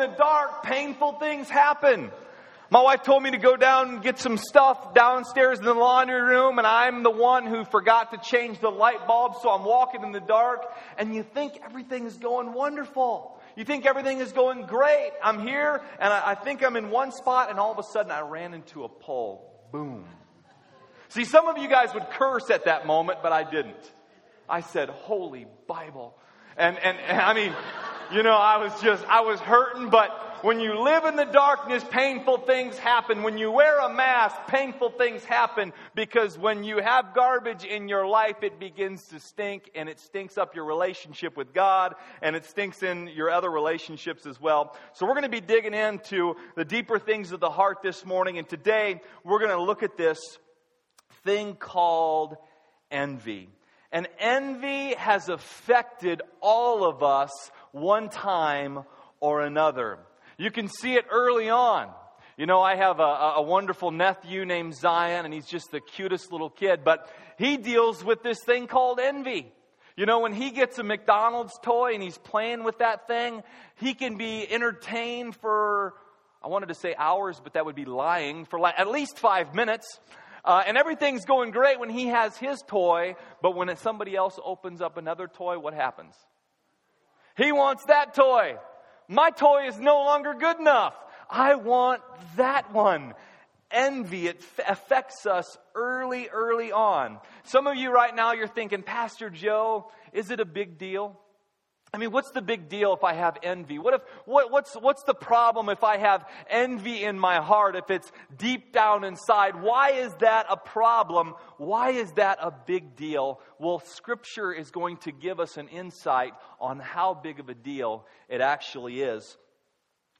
the dark, painful things happen. My wife told me to go down and get some stuff downstairs in the laundry room, and I'm the one who forgot to change the light bulb, so I'm walking in the dark, and you think everything is going wonderful. You think everything is going great. I'm here, and I, I think I'm in one spot, and all of a sudden I ran into a pole. Boom. See, some of you guys would curse at that moment, but I didn't. I said, Holy Bible. And, and, and I mean, you know, I was just, I was hurting, but when you live in the darkness, painful things happen. When you wear a mask, painful things happen because when you have garbage in your life, it begins to stink and it stinks up your relationship with God and it stinks in your other relationships as well. So we're going to be digging into the deeper things of the heart this morning. And today we're going to look at this thing called envy. And envy has affected all of us one time or another. You can see it early on. You know, I have a, a, wonderful nephew named Zion, and he's just the cutest little kid, but he deals with this thing called envy. You know, when he gets a McDonald's toy and he's playing with that thing, he can be entertained for, I wanted to say hours, but that would be lying, for like, at least five minutes. Uh, and everything's going great when he has his toy, but when somebody else opens up another toy, what happens? He wants that toy. My toy is no longer good enough. I want that one. Envy, it affects us early, early on. Some of you right now, you're thinking, Pastor Joe, is it a big deal? I mean, what's the big deal if I have envy? What if, what, what's, what's the problem if I have envy in my heart, if it's deep down inside? Why is that a problem? Why is that a big deal? Well, Scripture is going to give us an insight on how big of a deal it actually is.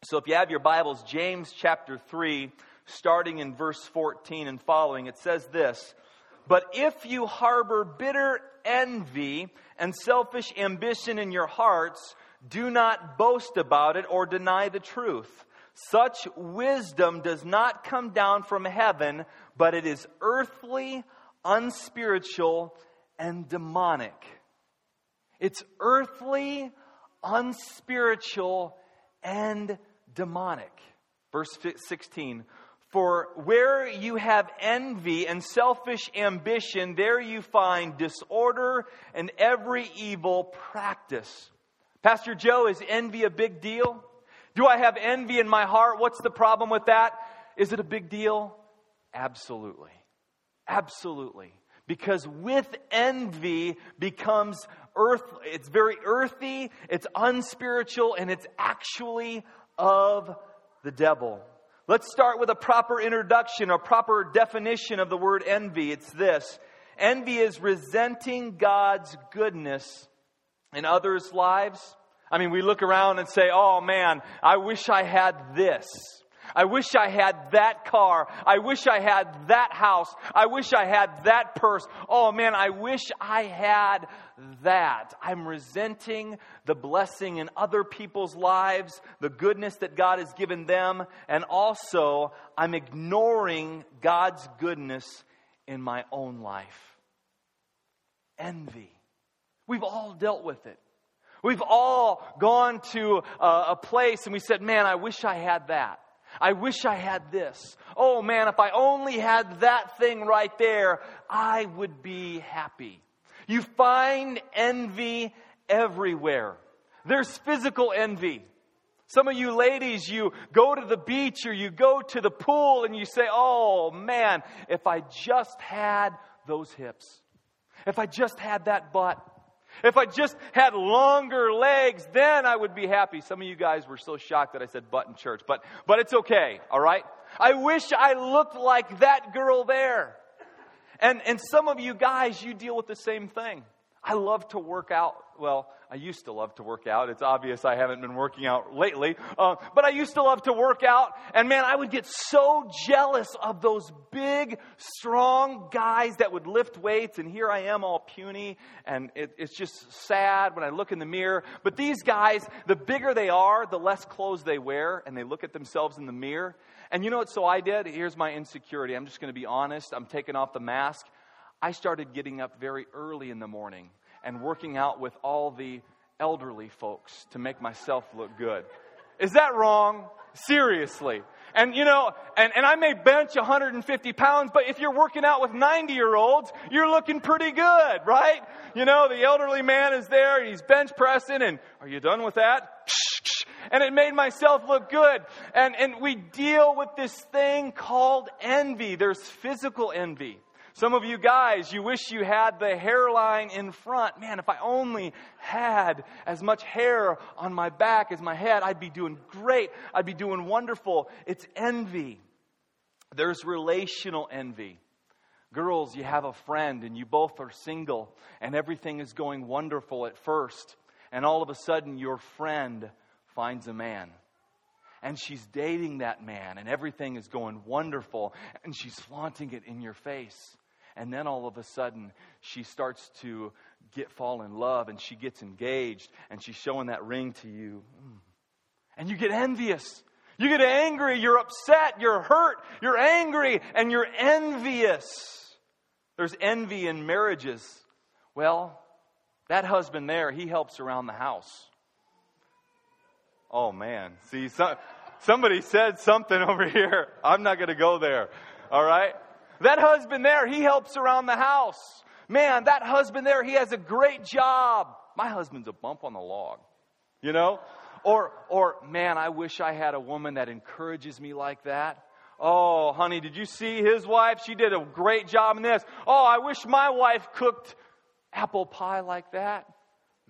So if you have your Bibles, James chapter 3, starting in verse 14 and following, it says this But if you harbor bitter envy and selfish ambition in your hearts, do not boast about it or deny the truth. Such wisdom does not come down from heaven, but it is earthly, unspiritual, and demonic. It's earthly, unspiritual, and demonic. Verse 16 for where you have envy and selfish ambition, there you find disorder and every evil practice. Pastor Joe, is envy a big deal? Do I have envy in my heart? What's the problem with that? Is it a big deal? Absolutely. Absolutely. Because with envy becomes earth, it's very earthy, it's unspiritual, and it's actually of the devil. Let's start with a proper introduction, a proper definition of the word envy. It's this envy is resenting God's goodness in others' lives. I mean, we look around and say, oh man, I wish I had this. I wish I had that car. I wish I had that house. I wish I had that purse. Oh man, I wish I had that. I'm resenting the blessing in other people's lives, the goodness that God has given them, and also I'm ignoring God's goodness in my own life. Envy. We've all dealt with it. We've all gone to a, place and we said, Man, I wish I had that. I wish I had this. Oh man, if I only had that thing right there, I would be happy. You find envy everywhere. There's physical envy. Some of you ladies, you go to the beach or you go to the pool and you say, Oh man, if I just had those hips. If I just had that butt. If I just had longer legs, then I would be happy. Some of you guys were so shocked that I said butt in church, but, but it's okay, all right? I wish I looked like that girl there. And, and some of you guys, you deal with the same thing. I love to work out. Well, I used to love to work out. It's obvious I haven't been working out lately. Uh, but I used to love to work out. And man, I would get so jealous of those big, strong guys that would lift weights. And here I am all puny. And it, it's just sad when I look in the mirror. But these guys, the bigger they are, the less clothes they wear. And they look at themselves in the mirror. And you know what? So I did. Here's my insecurity. I'm just going to be honest. I'm taking off the mask. I started getting up very early in the morning and working out with all the elderly folks to make myself look good. Is that wrong? Seriously. And you know, and, and I may bench 150 pounds, but if you're working out with 90 year olds, you're looking pretty good, right? You know, the elderly man is there he's bench pressing and are you done with that? And it made myself look good. And, and we deal with this thing called envy. There's physical envy. Some of you guys, you wish you had the hairline in front. Man, if I only had as much hair on my back as my head, I'd be doing great. I'd be doing wonderful. It's envy. There's relational envy. Girls, you have a friend and you both are single and everything is going wonderful at first. And all of a sudden, your friend finds a man and she's dating that man, and everything is going wonderful, and she's flaunting it in your face. And then all of a sudden, she starts to get fall in love and she gets engaged and she's showing that ring to you. Mm. And you get envious. You get angry. You're upset. You're hurt. You're angry and you're envious. There's envy in marriages. Well, that husband there, he helps around the house. Oh man. See, some, somebody said something over here. I'm not going to go there. All right? That husband there, he helps around the house. Man, that husband there, he has a great job. My husband's a bump on the log. You know? Or, or, man, I wish I had a woman that encourages me like that. Oh, honey, did you see his wife? She did a great job in this. Oh, I wish my wife cooked apple pie like that.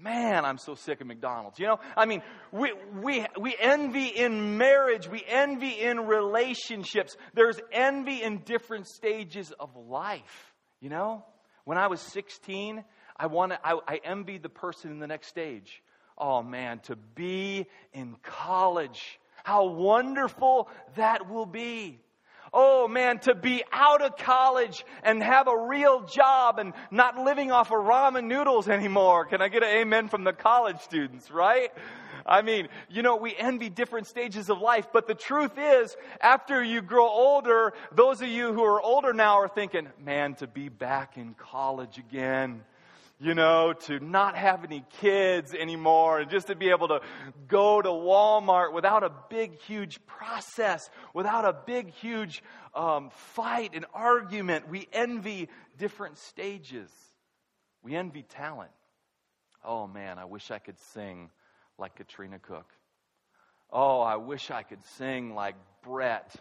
Man, I'm so sick of McDonald's. You know, I mean, we, we, we envy in marriage, we envy in relationships. There's envy in different stages of life. You know, when I was 16, I, wanted, I, I envied the person in the next stage. Oh man, to be in college. How wonderful that will be. Oh man, to be out of college and have a real job and not living off of ramen noodles anymore. Can I get an amen from the college students, right? I mean, you know, we envy different stages of life, but the truth is, after you grow older, those of you who are older now are thinking, man, to be back in college again you know, to not have any kids anymore and just to be able to go to Walmart without a big, huge process, without a big, huge um, fight and argument. We envy different stages. We envy talent. Oh man, I wish I could sing like Katrina Cook. Oh, I wish I could sing like Brett.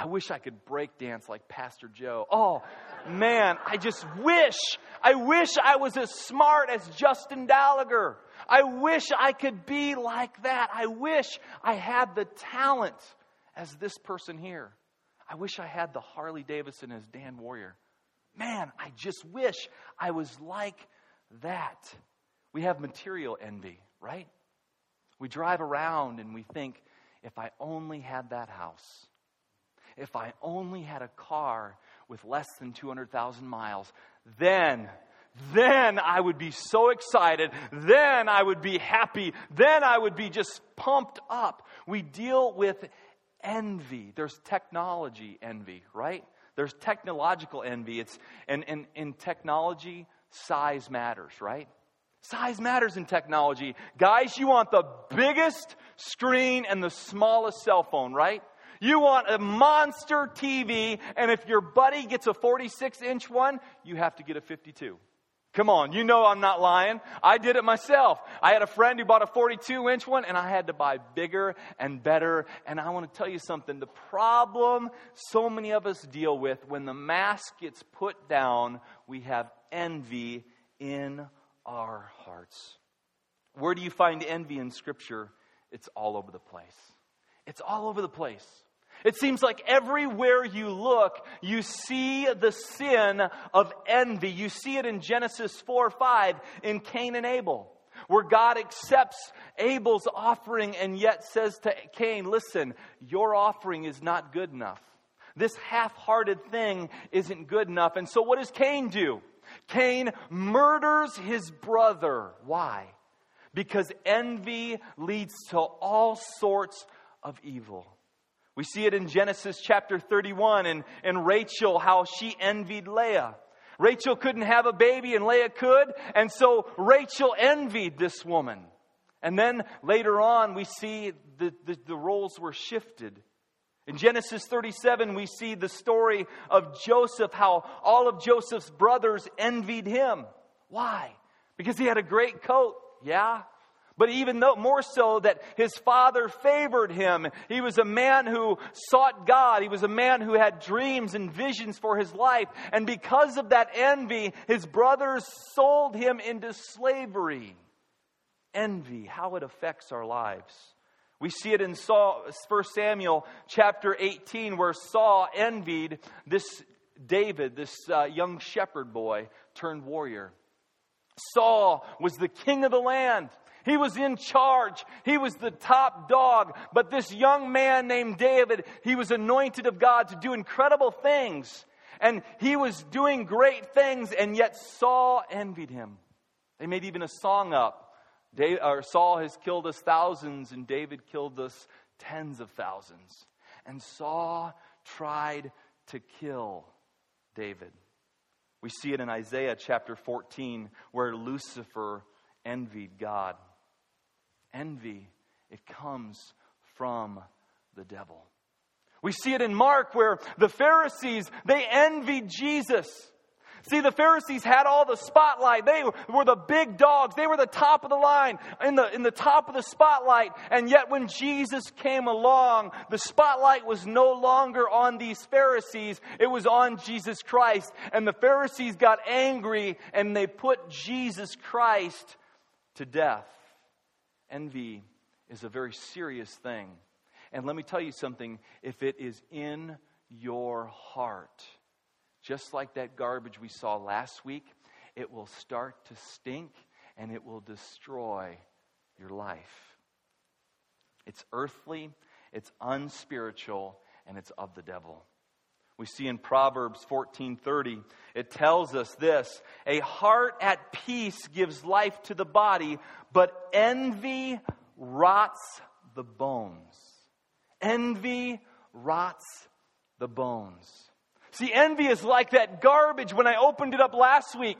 I wish I could break dance like Pastor Joe. Oh, man, I just wish, I wish I was as smart as Justin Gallagher. I wish I could be like that. I wish I had the talent as this person here. I wish I had the Harley Davidson as Dan Warrior. Man, I just wish I was like that. We have material envy, right? We drive around and we think, if I only had that house, if I only had a car with less than 200,000 miles, then, then I would be so excited. Then I would be happy. Then I would be just pumped up. We deal with envy. There's technology envy, right? There's technological envy. It's, and, and in technology, size matters, right? Size matters in technology. Guys, you want the biggest screen and the smallest cell phone, right? You want a monster TV, and if your buddy gets a 46 inch one, you have to get a 52. Come on, you know I'm not lying. I did it myself. I had a friend who bought a 42 inch one, and I had to buy bigger and better. And I want to tell you something the problem so many of us deal with when the mask gets put down, we have envy in our hearts. Where do you find envy in Scripture? It's all over the place. It's all over the place. It seems like everywhere you look, you see the sin of envy. You see it in Genesis 4 5 in Cain and Abel, where God accepts Abel's offering and yet says to Cain, Listen, your offering is not good enough. This half hearted thing isn't good enough. And so what does Cain do? Cain murders his brother. Why? Because envy leads to all sorts of evil. We see it in Genesis chapter 31 and, and Rachel, how she envied Leah. Rachel couldn't have a baby and Leah could, and so Rachel envied this woman. And then later on, we see the, the, the, roles were shifted. In Genesis 37, we see the story of Joseph, how all of Joseph's brothers envied him. Why? Because he had a great coat. Yeah. But even though, more so that his father favored him. He was a man who sought God. He was a man who had dreams and visions for his life. And because of that envy, his brothers sold him into slavery. Envy, how it affects our lives. We see it in Saul, 1 Samuel chapter 18, where Saul envied this David, this uh, young shepherd boy turned warrior. Saul was the king of the land. He was in charge. He was the top dog. But this young man named David, he was anointed of God to do incredible things. And he was doing great things, and yet Saul envied him. They made even a song up. Saul has killed us thousands, and David killed us tens of thousands. And Saul tried to kill David. We see it in Isaiah chapter 14, where Lucifer envied God. Envy, it comes from the devil. We see it in Mark where the Pharisees, they envied Jesus. See, the Pharisees had all the spotlight. They were the big dogs. They were the top of the line, in the, in the top of the spotlight. And yet, when Jesus came along, the spotlight was no longer on these Pharisees. It was on Jesus Christ. And the Pharisees got angry and they put Jesus Christ to death. Envy is a very serious thing. And let me tell you something if it is in your heart, just like that garbage we saw last week, it will start to stink and it will destroy your life. It's earthly, it's unspiritual, and it's of the devil. We see in Proverbs 14:30, it tells us this, a heart at peace gives life to the body, but envy rots the bones. Envy rots the bones. See, envy is like that garbage when I opened it up last week.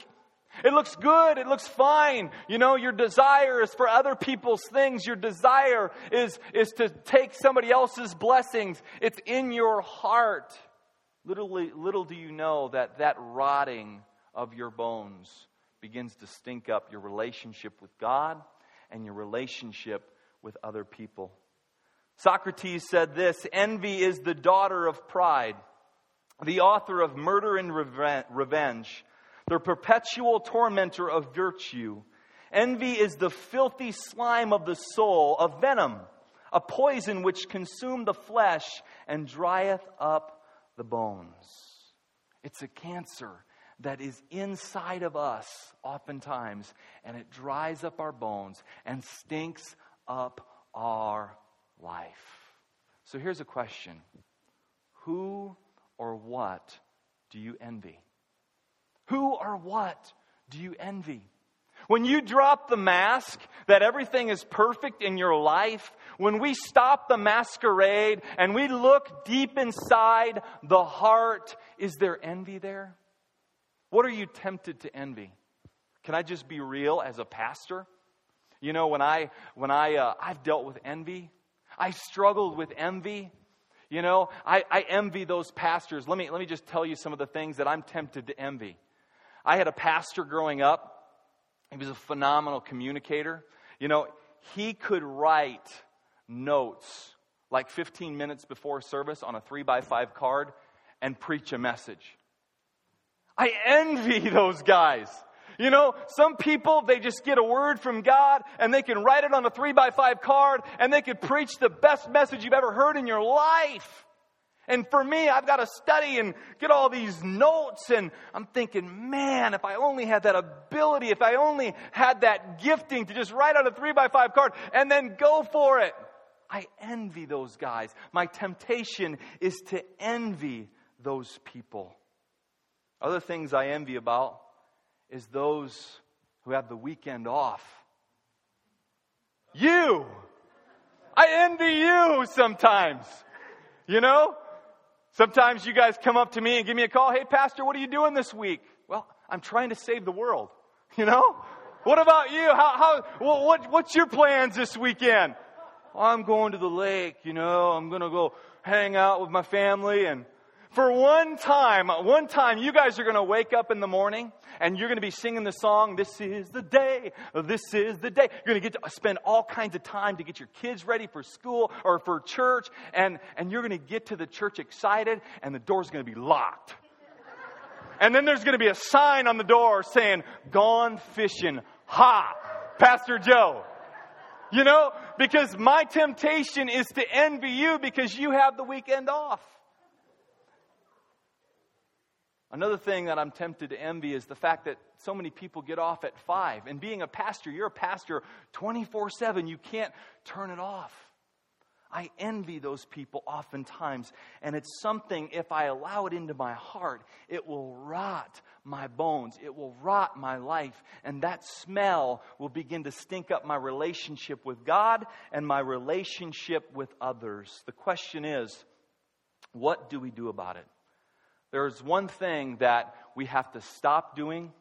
It looks good. It looks fine. You know, your desire is for other people's things. Your desire is, is to take somebody else's blessings. It's in your heart. Little, little do you know that that rotting of your bones begins to stink up your relationship with God and your relationship with other people. Socrates said this envy is the daughter of pride, the author of murder and revenge, the perpetual tormentor of virtue. Envy is the filthy slime of the soul, a venom, a poison which consumes the flesh and drieth up the bones. It's a cancer that is inside of us oftentimes, and it dries up our bones and stinks up our life. So here's a question Who or what do you envy? Who or what do you envy? When you drop the mask that everything is perfect in your life, when we stop the masquerade and we look deep inside the heart, is there envy there? What are you tempted to envy? Can I just be real as a pastor? You know, when I when I uh, I've dealt with envy, I struggled with envy. You know, I, I envy those pastors. Let me let me just tell you some of the things that I'm tempted to envy. I had a pastor growing up. He was a phenomenal communicator. You know, he could write notes like 15 minutes before service on a three by five card and preach a message. I envy those guys. You know, some people, they just get a word from God and they can write it on a three by five card and they could preach the best message you've ever heard in your life. And for me, I've got to study and get all these notes. And I'm thinking, man, if I only had that ability, if I only had that gifting to just write on a three by five card and then go for it. I envy those guys. My temptation is to envy those people. Other things I envy about is those who have the weekend off. You! I envy you sometimes. You know? Sometimes you guys come up to me and give me a call. Hey, Pastor, what are you doing this week? Well, I'm trying to save the world. You know? What about you? How, how, what, what's your plans this weekend? I'm going to the lake, you know, I'm going to go hang out with my family and for one time, one time, you guys are going to wake up in the morning and you're going to be singing the song, This is the day, this is the day. You're going to get to spend all kinds of time to get your kids ready for school or for church, and, and you're going to get to the church excited, and the door's going to be locked. And then there's going to be a sign on the door saying, Gone fishing. Ha! Pastor Joe. You know, because my temptation is to envy you because you have the weekend off. Another thing that I'm tempted to envy is the fact that so many people get off at 5. And being a pastor, you're a pastor 24 7. You can't turn it off. I envy those people oftentimes. And it's something, if I allow it into my heart, it will rot my bones. It will rot my life. And that smell will begin to stink up my relationship with God and my relationship with others. The question is, what do we do about it? There's one thing that we have to stop doing,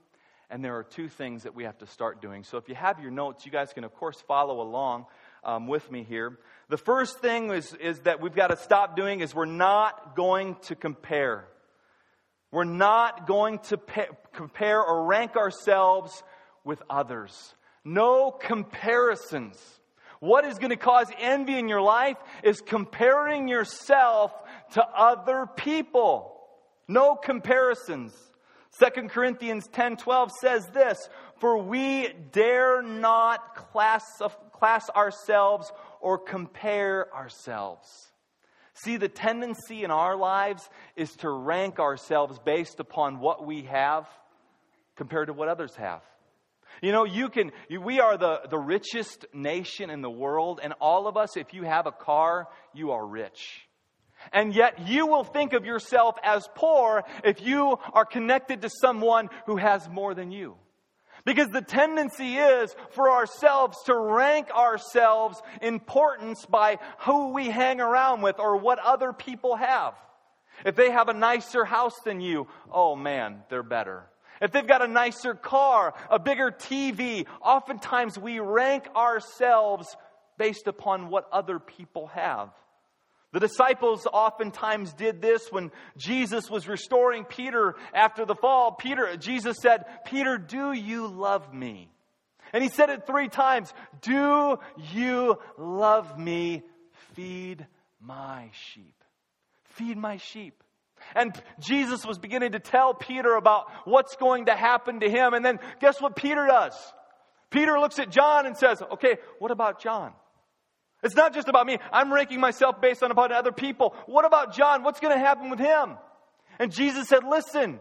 and there are two things that we have to start doing. So if you have your notes, you guys can, of course, follow along um, with me here. The first thing is, is that we've got to stop doing is we're not going to compare. We're not going to pa- compare or rank ourselves with others. No comparisons. What is going to cause envy in your life is comparing yourself to other people. No comparisons. 2 Corinthians 10:12 says this, "For we dare not class, class ourselves or compare ourselves." See, the tendency in our lives is to rank ourselves based upon what we have compared to what others have. You know, you can, we are the, the richest nation in the world, and all of us, if you have a car, you are rich. And yet you will think of yourself as poor if you are connected to someone who has more than you. Because the tendency is for ourselves to rank ourselves importance by who we hang around with or what other people have. If they have a nicer house than you, oh man, they're better. If they've got a nicer car, a bigger TV, oftentimes we rank ourselves based upon what other people have. The disciples oftentimes did this when Jesus was restoring Peter after the fall. Peter, Jesus said, Peter, do you love me? And he said it three times Do you love me? Feed my sheep. Feed my sheep. And Jesus was beginning to tell Peter about what's going to happen to him. And then guess what Peter does? Peter looks at John and says, Okay, what about John? It's not just about me. I'm ranking myself based on about other people. What about John? What's going to happen with him? And Jesus said, Listen,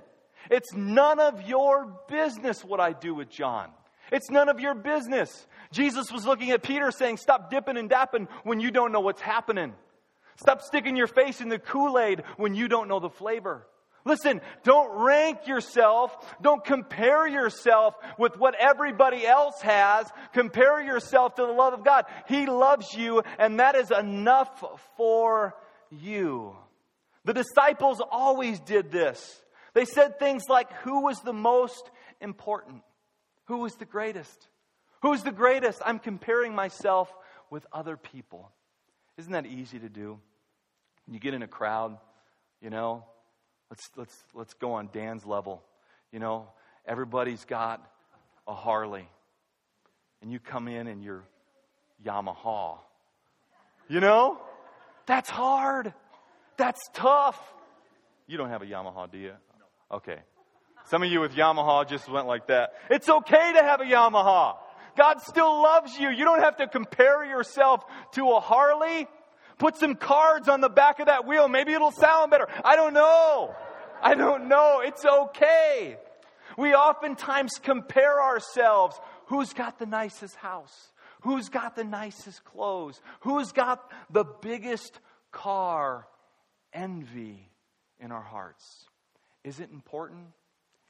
it's none of your business what I do with John. It's none of your business. Jesus was looking at Peter saying, Stop dipping and dapping when you don't know what's happening. Stop sticking your face in the Kool Aid when you don't know the flavor. Listen, don't rank yourself. Don't compare yourself with what everybody else has. Compare yourself to the love of God. He loves you, and that is enough for you. The disciples always did this. They said things like, Who was the most important? Who was the greatest? Who's the greatest? I'm comparing myself with other people. Isn't that easy to do? You get in a crowd, you know, Let's, let's, let's go on Dan's level. You know, everybody's got a Harley. And you come in and you're Yamaha. You know? That's hard. That's tough. You don't have a Yamaha, do you? Okay. Some of you with Yamaha just went like that. It's okay to have a Yamaha. God still loves you. You don't have to compare yourself to a Harley. Put some cards on the back of that wheel. Maybe it'll sound better. I don't know. I don't know. It's okay. We oftentimes compare ourselves. Who's got the nicest house? Who's got the nicest clothes? Who's got the biggest car? Envy in our hearts. Is it important?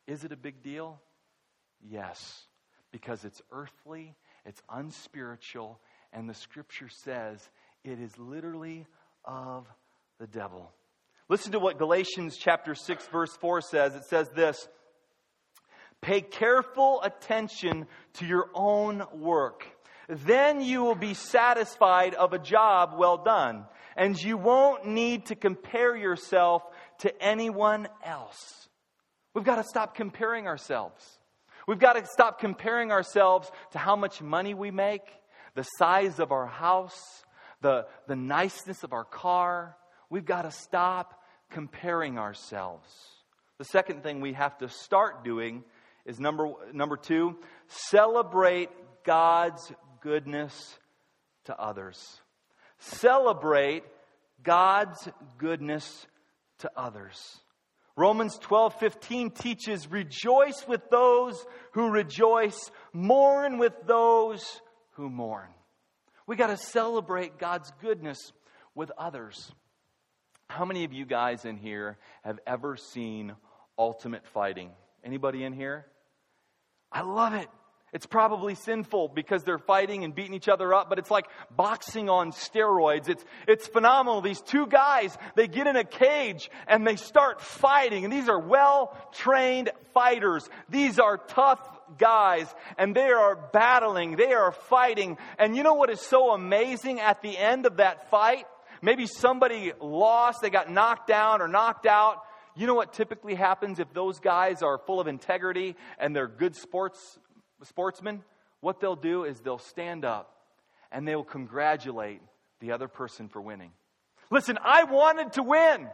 Is it a big deal? Yes, because it's earthly, it's unspiritual, and the scripture says it is literally of the devil. Listen to what Galatians chapter 6 verse 4 says. It says this, Pay careful attention to your own work. Then you will be satisfied of a job well done, and you won't need to compare yourself to anyone else. We've got to stop comparing ourselves. We've got to stop comparing ourselves to how much money we make, the size of our house, the, the niceness of our car. We've got to stop comparing ourselves. The second thing we have to start doing is number, number two celebrate God's goodness to others. Celebrate God's goodness to others. Romans 12, 15 teaches, rejoice with those who rejoice, mourn with those who mourn. We got to celebrate God's goodness with others. How many of you guys in here have ever seen Ultimate Fighting? Anybody in here? I love it. It's probably sinful because they're fighting and beating each other up, but it's like boxing on steroids. It's, it's phenomenal. These two guys, they get in a cage and they start fighting. And these are well trained fighters. These are tough guys and they are battling. They are fighting. And you know what is so amazing at the end of that fight? Maybe somebody lost, they got knocked down or knocked out. You know what typically happens if those guys are full of integrity and they're good sports sportsmen? What they'll do is they'll stand up and they'll congratulate the other person for winning. Listen, I wanted to win.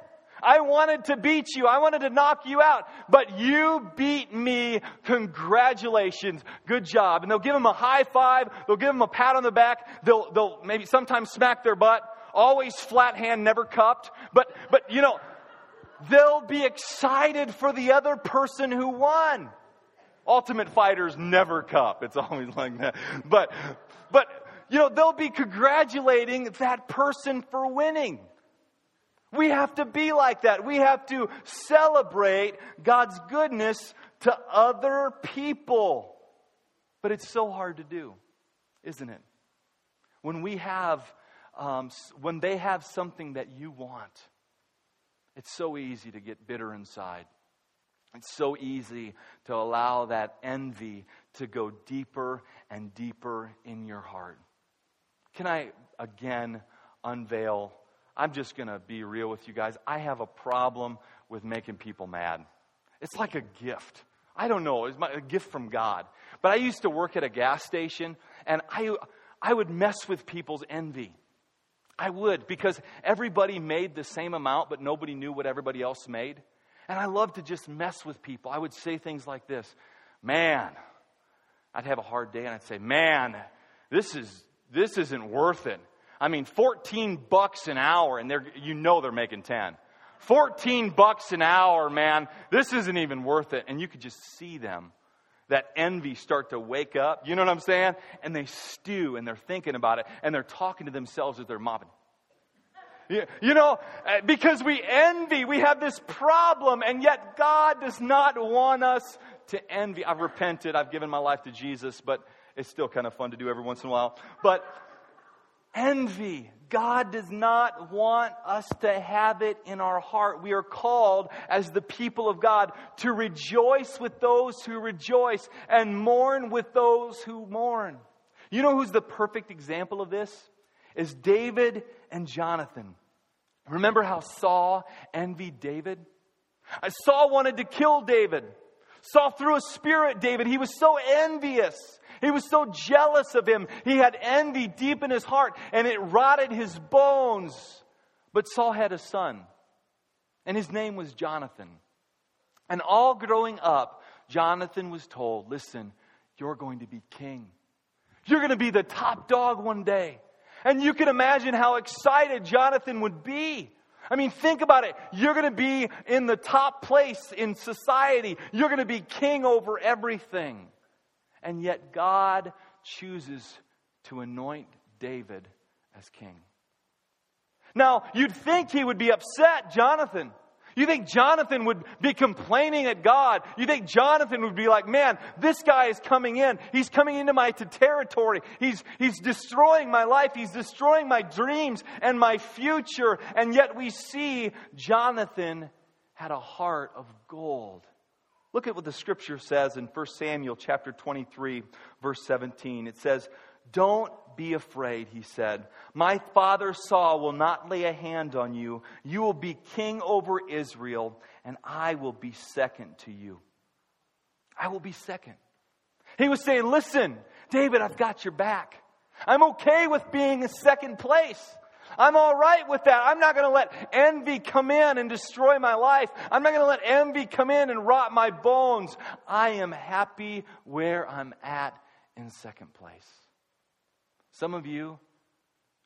I wanted to beat you. I wanted to knock you out. But you beat me. Congratulations. Good job. And they'll give them a high five. They'll give them a pat on the back. They'll, they'll maybe sometimes smack their butt. Always flat hand, never cupped. But, but you know, they'll be excited for the other person who won. Ultimate Fighters never cup. It's always like that. But, but, you know, they'll be congratulating that person for winning. We have to be like that. We have to celebrate God's goodness to other people. But it's so hard to do, isn't it? When we have, um, when they have something that you want, it's so easy to get bitter inside. It's so easy to allow that envy to go deeper and deeper in your heart. Can I again unveil? I'm just going to be real with you guys. I have a problem with making people mad. It's like a gift. I don't know, it's my, a gift from God. But I used to work at a gas station, and I, I would mess with people's envy. I would, because everybody made the same amount, but nobody knew what everybody else made. And I love to just mess with people. I would say things like this Man, I'd have a hard day and I'd say, Man, this, is, this isn't worth it. I mean, 14 bucks an hour, and they're, you know they're making 10. 14 bucks an hour, man, this isn't even worth it. And you could just see them, that envy start to wake up. You know what I'm saying? And they stew and they're thinking about it and they're talking to themselves as they're mopping. You know, uh, because we envy, we have this problem, and yet God does not want us to envy. I've repented, I've given my life to Jesus, but it's still kind of fun to do every once in a while. But envy, God does not want us to have it in our heart. We are called as the people of God to rejoice with those who rejoice and mourn with those who mourn. You know who's the perfect example of this? Is David and Jonathan. Remember how Saul envied David? Saul wanted to kill David. Saul threw a spear at David. He was so envious. He was so jealous of him. He had envy deep in his heart and it rotted his bones. But Saul had a son, and his name was Jonathan. And all growing up, Jonathan was told, Listen, you're going to be king. You're going to be the top dog one day. And you can imagine how excited Jonathan would be. I mean, think about it. You're going to be in the top place in society. You're going to be king over everything. And yet God chooses to anoint David as king. Now, you'd think he would be upset, Jonathan. You think Jonathan would be complaining at God? You think Jonathan would be like, man, this guy is coming in. He's coming into my territory. He's, he's destroying my life. He's destroying my dreams and my future. And yet we see Jonathan had a heart of gold. Look at what the scripture says in 1 Samuel chapter 23 verse 17. It says, "Don't be afraid," he said. "My father Saul will not lay a hand on you. You will be king over Israel, and I will be second to you." I will be second. He was saying, "Listen, David, I've got your back. I'm okay with being in second place. I'm all right with that. I'm not going to let envy come in and destroy my life. I'm not going to let envy come in and rot my bones. I am happy where I'm at in second place. Some of you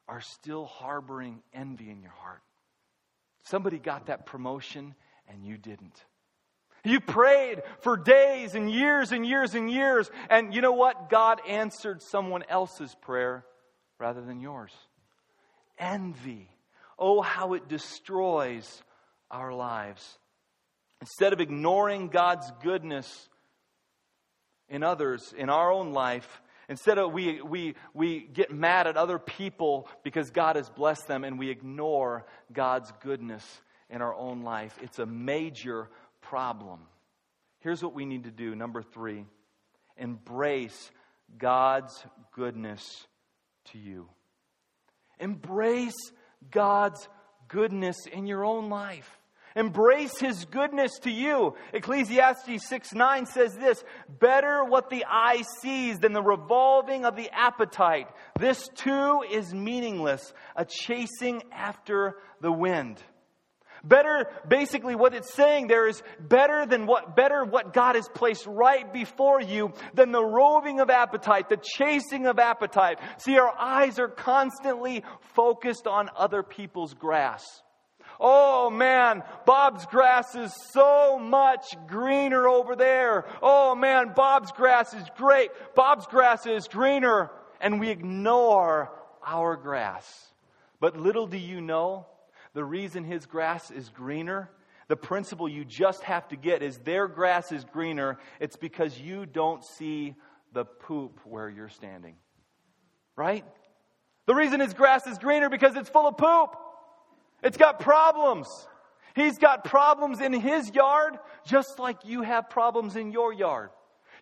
are still harboring envy in your heart. Somebody got that promotion and you didn't. You prayed for days and years and years and years, and you know what? God answered someone else's prayer rather than yours envy. Oh, how it destroys our lives. Instead of ignoring God's goodness in others, in our own life, instead of we, we, we get mad at other people because God has blessed them and we ignore God's goodness in our own life, it's a major problem. Here's what we need to do. Number three embrace God's goodness to you. Embrace God's goodness in your own life. Embrace his goodness to you. Ecclesiastes 6 9 says this Better what the eye sees than the revolving of the appetite. This too is meaningless, a chasing after the wind. Better, basically, what it's saying there is better than what, better what God has placed right before you than the roving of appetite, the chasing of appetite. See, our eyes are constantly focused on other people's grass. Oh man, Bob's grass is so much greener over there. Oh man, Bob's grass is great. Bob's grass is greener. And we ignore our grass. But little do you know, the reason his grass is greener, the principle you just have to get is their grass is greener. It's because you don't see the poop where you're standing. Right? The reason his grass is greener because it's full of poop. It's got problems. He's got problems in his yard just like you have problems in your yard.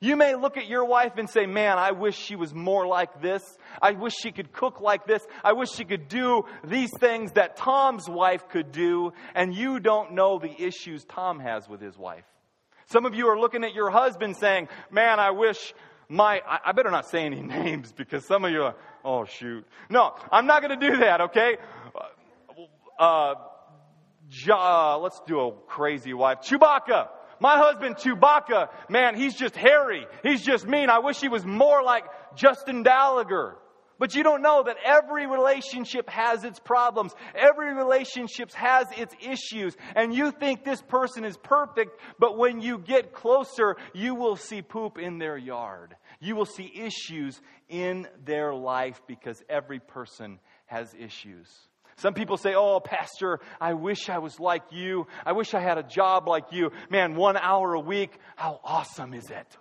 You may look at your wife and say, Man, I wish she was more like this. I wish she could cook like this. I wish she could do these things that Tom's wife could do. And you don't know the issues Tom has with his wife. Some of you are looking at your husband saying, Man, I wish my. I better not say any names because some of you are, Oh, shoot. No, I'm not going to do that, okay? Uh, uh, let's do a crazy wife. Chewbacca. My husband, Chewbacca, man, he's just hairy. He's just mean. I wish he was more like Justin Gallagher. But you don't know that every relationship has its problems. Every relationship has its issues. And you think this person is perfect, but when you get closer, you will see poop in their yard. You will see issues in their life because every person has issues. Some people say, Oh, Pastor, I wish I was like you. I wish I had a job like you. Man, one hour a week, how awesome is it?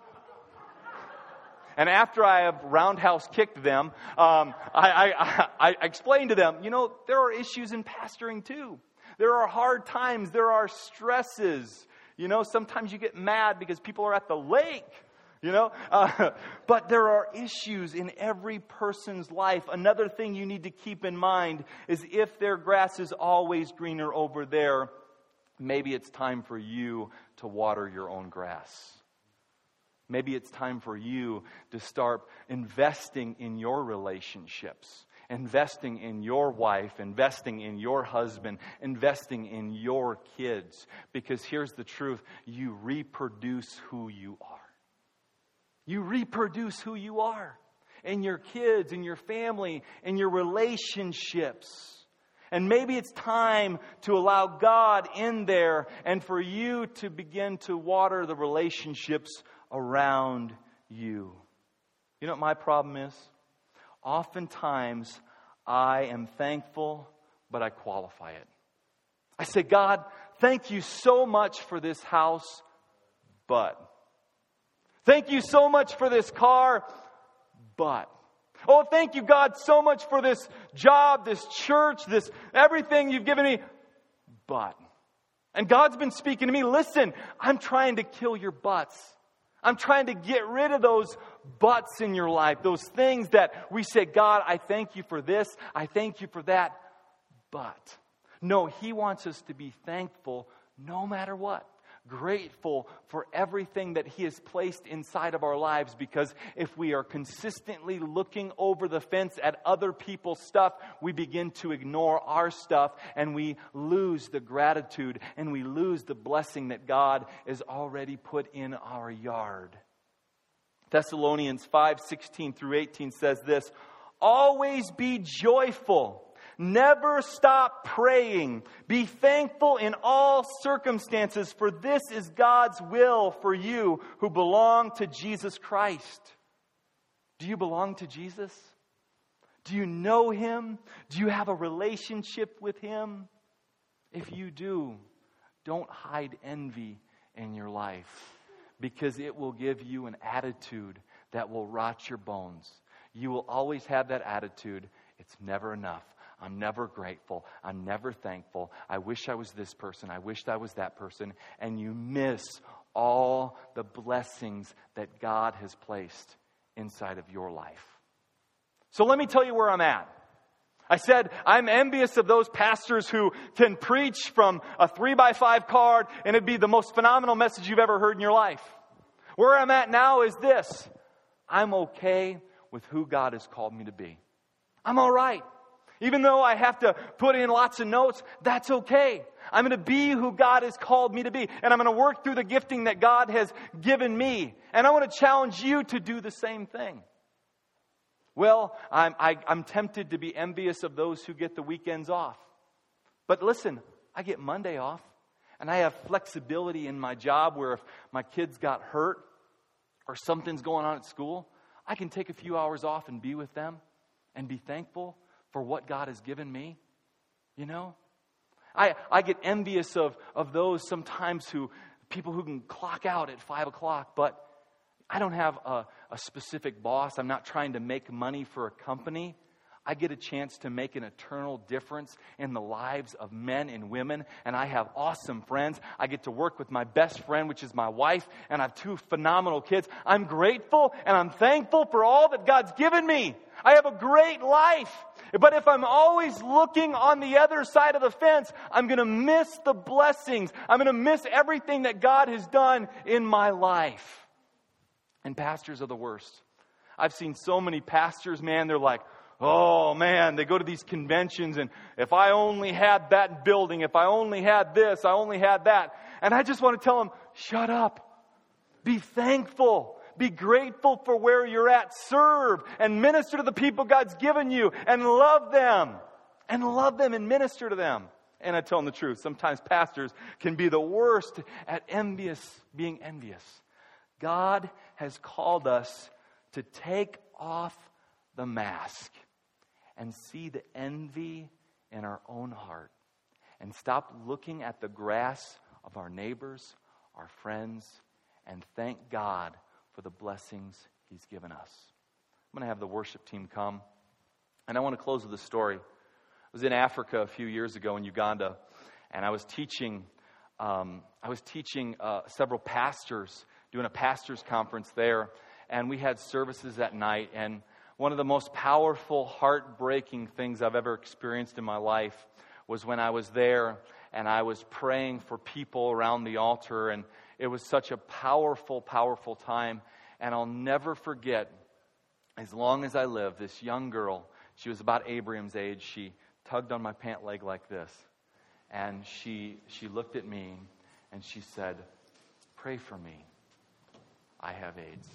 And after I have roundhouse kicked them, um, I, I, I, I explained to them, you know, there are issues in pastoring too. There are hard times, there are stresses. You know, sometimes you get mad because people are at the lake you know? Uh, but there are issues in every person's life. Another thing you need to keep in mind is if their grass is always greener over there, maybe it's time for you to water your own grass. Maybe it's time for you to start investing in your relationships, investing in your wife, investing in your husband, investing in your kids. Because here's the truth you reproduce who you are. You reproduce who you are in your kids, in your family, in your relationships. And maybe it's time to allow God in there and for you to begin to water the relationships around you. You know what my problem is? Oftentimes, I am thankful, but I qualify it. I say, God, thank you so much for this house, but. Thank you so much for this car, but. Oh, thank you, God, so much for this job, this church, this everything you've given me, but. And God's been speaking to me listen, I'm trying to kill your butts. I'm trying to get rid of those butts in your life, those things that we say, God, I thank you for this, I thank you for that. But, no, He wants us to be thankful no matter what grateful for everything that He has placed inside of our lives because if we are consistently looking over the fence at other people's stuff, we begin to ignore our stuff and we lose the gratitude and we lose the blessing that God has already put in our yard. Thessalonians 5 16 through 18 says this Always be joyful. Never stop praying. Be thankful in all circumstances, for this is God's will for you who belong to Jesus Christ. Do you belong to Jesus? Do you know Him? Do you have a relationship with Him? If you do, don't hide envy in your life because it will give you an attitude that will rot your bones. You will always have that attitude. It's never enough. I'm never grateful. I'm never thankful. I wish I was this person. I wish I was that person. And you miss all the blessings that God has placed inside of your life. So let me tell you where I'm at. I said, I'm envious of those pastors who can preach from a three by five card and it'd be the most phenomenal message you've ever heard in your life. Where I'm at now is this I'm okay with who God has called me to be. I'm all right. Even though I have to put in lots of notes, that's okay. I'm going to be who God has called me to be. And I'm going to work through the gifting that God has given me. And I want to challenge you to do the same thing. Well, I'm, I, am tempted to be envious of those who get the weekends off. But listen, I get Monday off. And I have flexibility in my job where if my kids got hurt or something's going on at school, I can take a few hours off and be with them and be thankful for what God has given me? You know? I, I get envious of, of those sometimes who, people who can clock out at five o'clock, but I don't have a, a specific boss. I'm not trying to make money for a company. I get a chance to make an eternal difference in the lives of men and women, and I have awesome friends. I get to work with my best friend, which is my wife, and I have two phenomenal kids. I'm grateful and I'm thankful for all that God's given me. I have a great life. But if I'm always looking on the other side of the fence, I'm going to miss the blessings. I'm going to miss everything that God has done in my life. And pastors are the worst. I've seen so many pastors, man, they're like, oh man, they go to these conventions and if I only had that building, if I only had this, I only had that. And I just want to tell them, shut up. Be thankful. Be grateful for where you're at. Serve and minister to the people God's given you and love them. And love them and minister to them. And I tell them the truth. Sometimes pastors can be the worst at envious, being envious. God has called us to take off the mask and see the envy in our own heart and stop looking at the grass of our neighbors, our friends, and thank God for the blessings He's given us. I'm going to have the worship team come. And I want to close with a story. I was in Africa a few years ago in Uganda, and I was teaching. Um, I was teaching uh, several pastors, doing a pastors conference there, and we had services that night. And one of the most powerful, heartbreaking things I've ever experienced in my life was when I was there and I was praying for people around the altar. And it was such a powerful, powerful time. And I'll never forget, as long as I live, this young girl, she was about Abraham's age, she tugged on my pant leg like this. And she, she looked at me and she said, Pray for me. I have AIDS.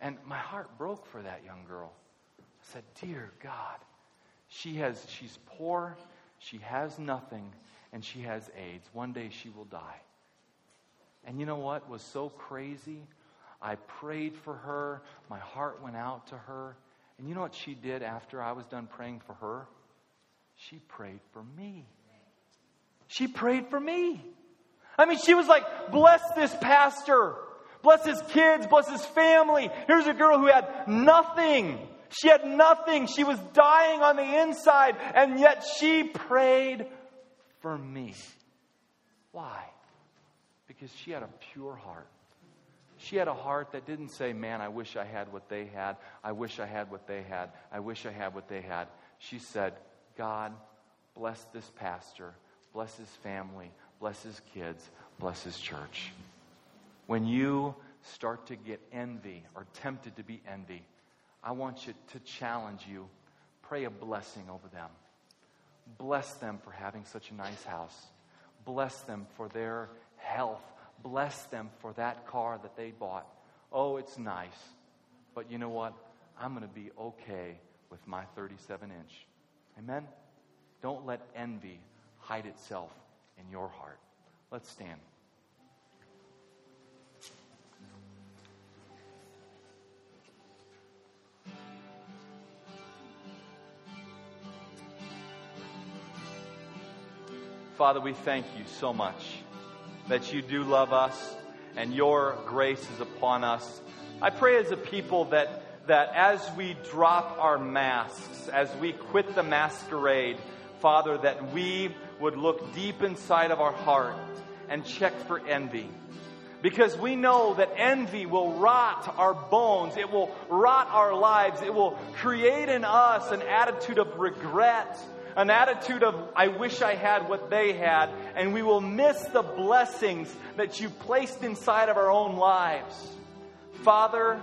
And my heart broke for that young girl. I said, Dear God, she has, she's poor, she has nothing, and she has AIDS. One day she will die. And you know what was so crazy? I prayed for her. My heart went out to her. And you know what she did after I was done praying for her? She prayed for me. She prayed for me. I mean, she was like, bless this pastor. Bless his kids, bless his family. Here's a girl who had nothing. She had nothing. She was dying on the inside, and yet she prayed for me. Why? Because she had a pure heart. She had a heart that didn't say, Man, I wish I had what they had. I wish I had what they had. I wish I had what they had. She said, God, bless this pastor, bless his family, bless his kids, bless his church. When you start to get envy or tempted to be envy, I want you to challenge you. Pray a blessing over them. Bless them for having such a nice house. Bless them for their health. Bless them for that car that they bought. Oh, it's nice. But you know what? I'm going to be okay with my 37 inch. Amen? Don't let envy hide itself in your heart. Let's stand. Father, we thank you so much that you do love us and your grace is upon us. I pray as a people that, that as we drop our masks, as we quit the masquerade, Father, that we would look deep inside of our heart and check for envy. Because we know that envy will rot our bones. It will rot our lives. It will create in us an attitude of regret an attitude of, I wish I had what they had, and we will miss the blessings that you placed inside of our own lives. Father,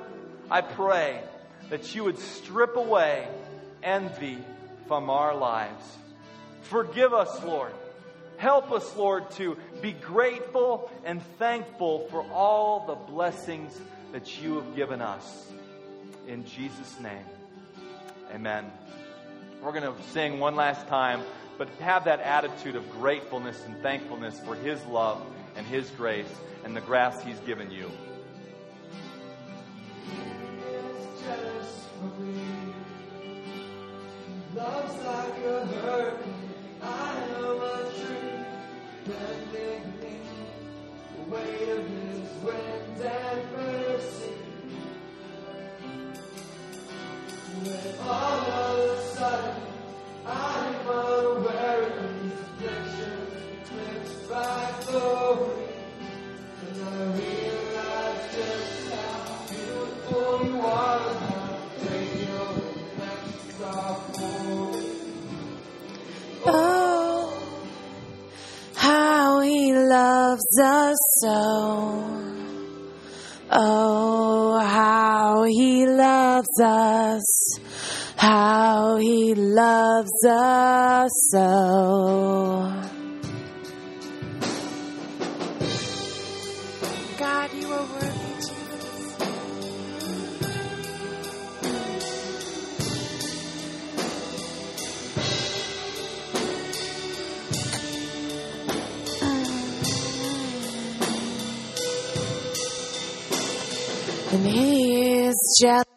I pray that you would strip away envy from our lives. Forgive us, Lord. Help us, Lord, to be grateful and thankful for all the blessings that you have given us. In Jesus' name, amen. We're going to sing one last time, but have that attitude of gratefulness and thankfulness for His love and His grace and the grass He's given you. All of a loves us so. God, you are worthy, Jesus. And he is just